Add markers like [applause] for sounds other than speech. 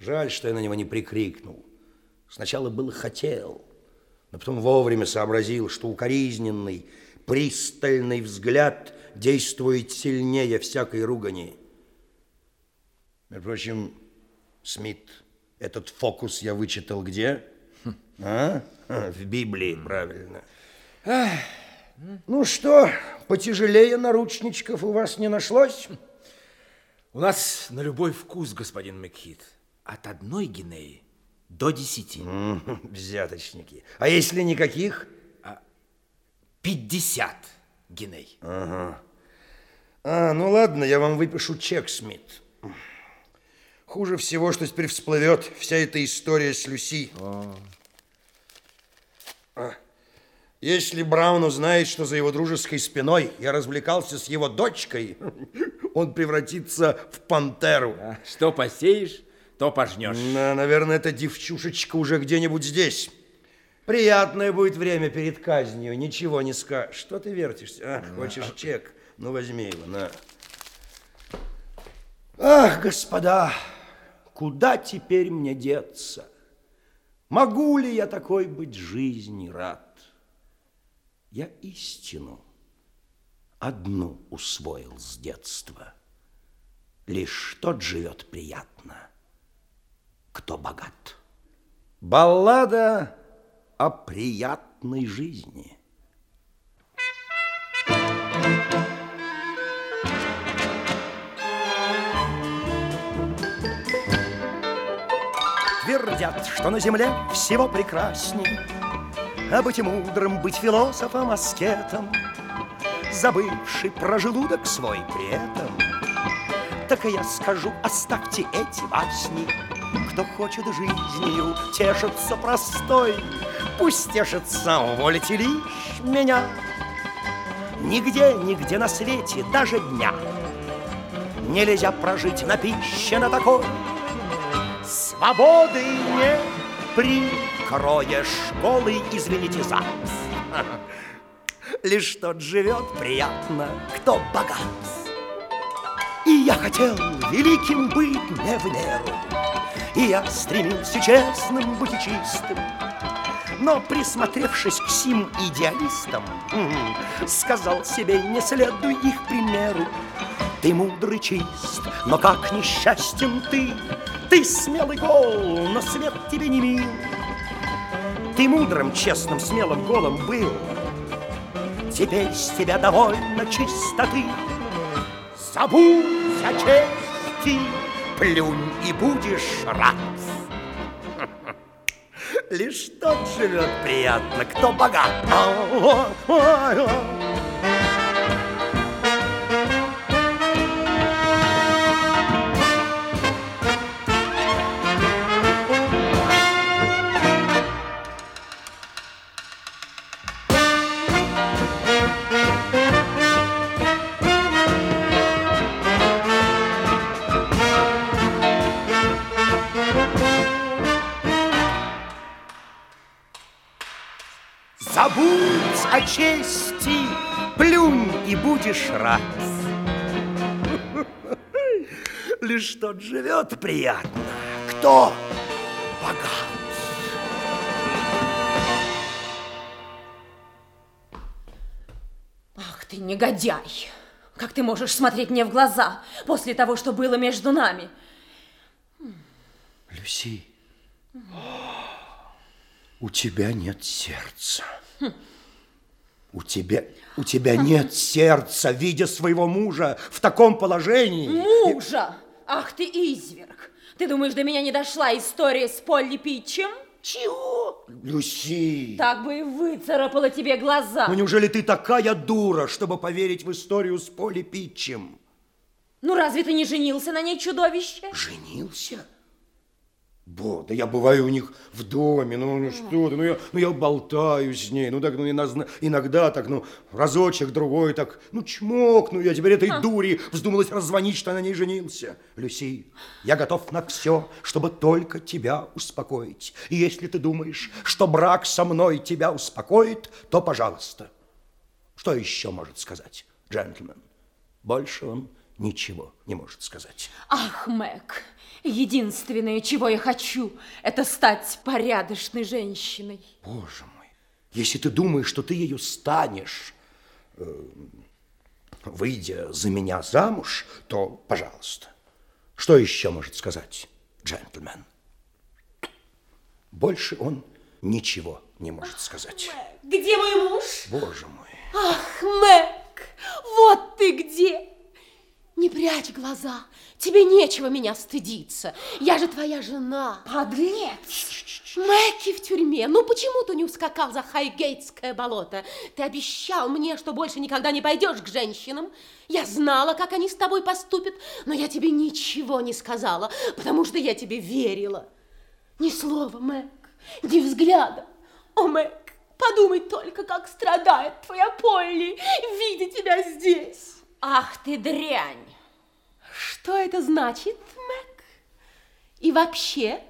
Жаль, что я на него не прикрикнул. Сначала было хотел, но потом вовремя сообразил, что укоризненный, пристальный взгляд действует сильнее всякой ругани. Между прочим, Смит, этот фокус я вычитал где? А? В Библии, правильно. Ну что, потяжелее наручничков у вас не нашлось? У нас на любой вкус, господин Макхит. От одной гинеи до десяти. Взяточники. А если никаких? Пятьдесят гиней. Ага. А, ну ладно, я вам выпишу чек, Смит. Хуже всего, что теперь всплывет вся эта история с Люси. А. Если Браун узнает, что за его дружеской спиной я развлекался с его дочкой, [laughs] он превратится в пантеру. А, что посеешь, то пожнешь. Да, наверное, эта девчушечка уже где-нибудь здесь. Приятное будет время перед казнью, ничего не скажешь. Что ты вертишься? А, хочешь чек? Ну, возьми его, на. Ах, господа, куда теперь мне деться? Могу ли я такой быть жизни рад? Я истину одну усвоил с детства. Лишь тот живет приятно, кто богат. Баллада о приятной жизни. Твердят, что на земле всего прекрасней, А быть мудрым, быть философом, аскетом, Забывший про желудок свой при этом. Так и я скажу, оставьте эти басни, Кто хочет жизнью тешиться простой, Пусть тешится, уволите лишь меня. Нигде, нигде на свете, даже дня Нельзя прожить на пище на такой, Свободы не прикроешь школы, извините за [laughs] Лишь тот живет приятно, кто богат. Я хотел великим быть не в меру, И я стремился честным быть и чистым. Но присмотревшись к сим идеалистам, Сказал себе, не следуй их примеру. Ты мудрый чист, но как несчастен ты, ты смелый гол, но свет тебе не мил. Ты мудрым, честным, смелым голом был. Теперь с тебя довольно чистоты. Забудь о чести, плюнь и будешь рад. Лишь тот живет приятно, кто богат. Забудь о чести, плюнь и будешь рад. Лишь тот живет приятно, кто богат. Ах ты негодяй! Как ты можешь смотреть мне в глаза после того, что было между нами? Люси, у тебя нет сердца. У тебя, у тебя нет сердца, видя своего мужа в таком положении. Мужа! Ах ты изверг! Ты думаешь, до меня не дошла история с Полли Питчем? Чего? Люси! Так бы и выцарапала тебе глаза. Ну неужели ты такая дура, чтобы поверить в историю с Полли Питчем? Ну разве ты не женился на ней, чудовище? Женился? Бо, да я бываю у них в доме, ну, ну что ты, ну я, ну я болтаю с ней, ну так, ну иногда, иногда так, ну разочек, другой так, ну чмок, ну я теперь этой а. дури вздумалась раззвонить, что на ней женился. Люси, я готов на все, чтобы только тебя успокоить. И если ты думаешь, что брак со мной тебя успокоит, то пожалуйста. Что еще может сказать джентльмен? Больше он ничего не может сказать. Ах, Мэг, Единственное, чего я хочу, это стать порядочной женщиной. Боже мой, если ты думаешь, что ты ее станешь, э, выйдя за меня замуж, то, пожалуйста, что еще может сказать джентльмен? Больше он ничего не может сказать. Где мой муж? Боже мой. Ах, Мэг, вот ты где! Не прячь глаза, тебе нечего меня стыдиться. Я же твоя жена. Подлец! Мэкки в тюрьме. Ну почему ты не ускакал за Хайгейтское болото? Ты обещал мне, что больше никогда не пойдешь к женщинам. Я знала, как они с тобой поступят, но я тебе ничего не сказала, потому что я тебе верила. Ни слова, Мэг, ни взгляда. О, Мэг, подумай только, как страдает твоя Полли, видя тебя здесь. Ах ты дрянь! Что это значит, Мэг? И вообще,